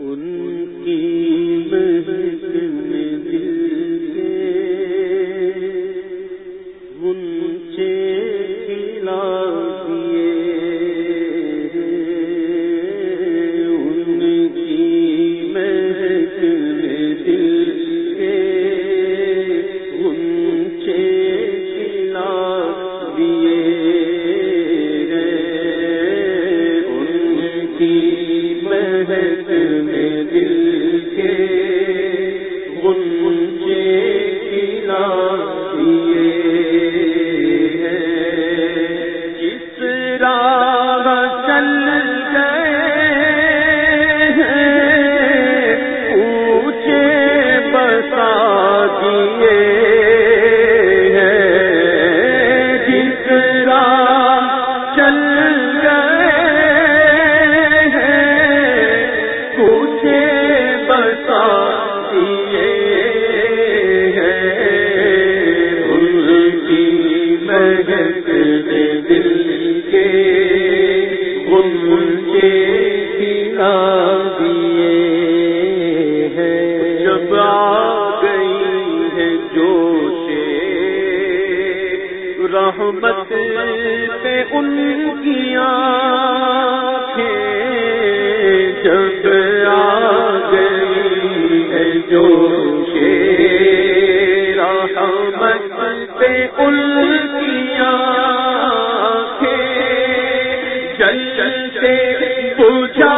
ان کی چل گئے گوشے رحمت پہ ان کی آنکھیں جب آ گئی ہے جوشے رحمت پہ ان کی جل سے پوچھا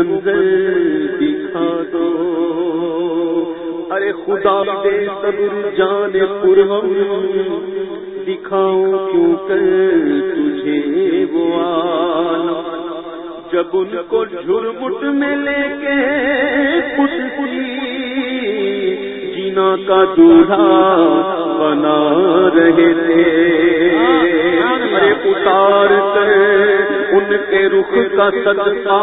منظر دکھا دو ارے خدا دے صبر جان پور دکھاؤ کیوں کر تجھے وہ آنا جب ان کو جھرمٹ میں لے کے خود کی جینا کا دورہ بنا رہے تھے۔ ارے اتار کر ان کے رخ کا صدقہ،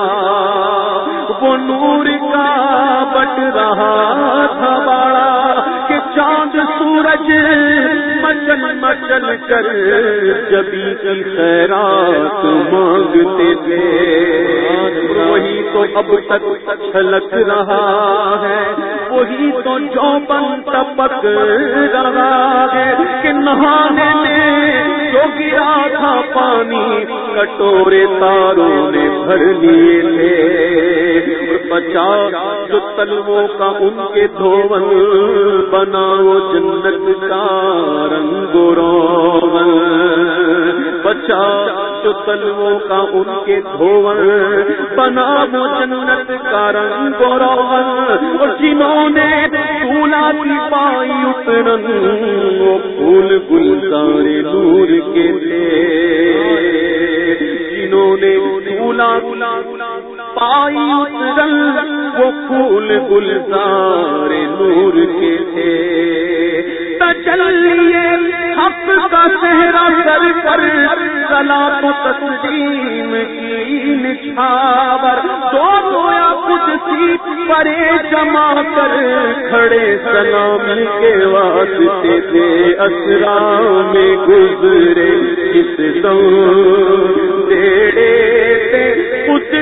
وہ نور کا بٹ رہا تھا بڑا کہ چاند سورج مچن مچن کر جبھی کی خیرات مانگتے تھے۔ وہی تو اب تک چھلک رہا ہے، وہی تو جو بن تپک رہا ہے کہ نہانے میں گرا تھا پانی، کٹورے تاروں نے بھر لیے تھے۔ بچا جو تلووں کا ان کے دھون بناؤ جنت کا رنگ رومن بچا جو تلووں کا ان کے دھون بناؤ جنت کا رنگ روغن اور جنہوں نے پھولا کی پائی اترن وہ پھول گلزار نور کے تھے۔ جنہوں نے پھولا پائی اترن وہ پھول گلزار نور کے تھے۔ چلیے حق کا چہرہ کر کر سلا تو تسلیم کی نچھاور دو گویا کچھ سی پرے جما کر کھڑے سلام کے واسطے تھے اسرا میں گزرے کس دو دیڑے تھے کے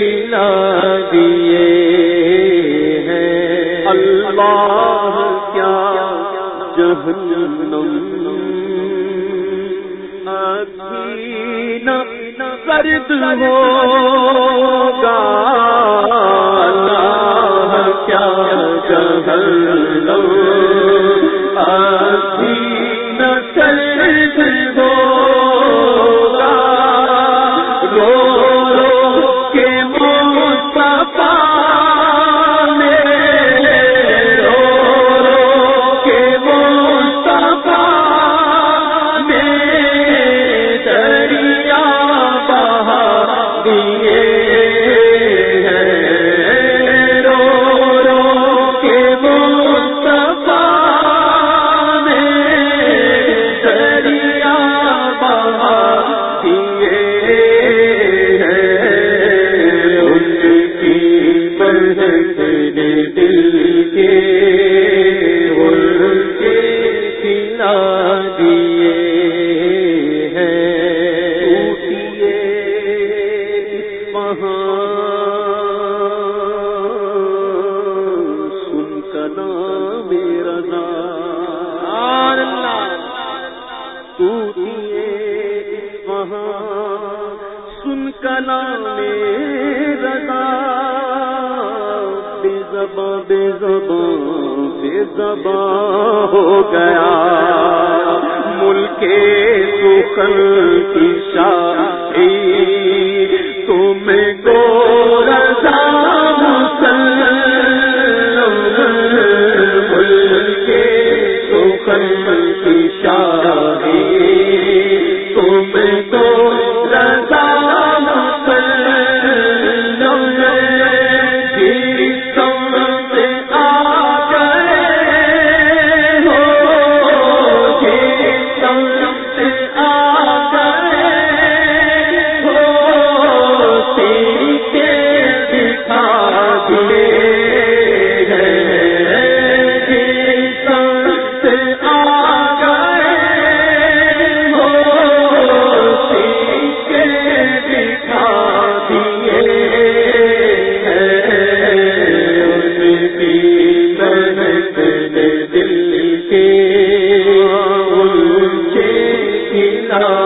کھلا دیے ہیں۔ اللہ کیا جہنم ابھی نہ سرد ہوگا۔ اللہ کیا جہنم کلام رضا۔ بے زباں بے زباں بے زباں ہو گیا۔ ملک سخن کی شاہ طرح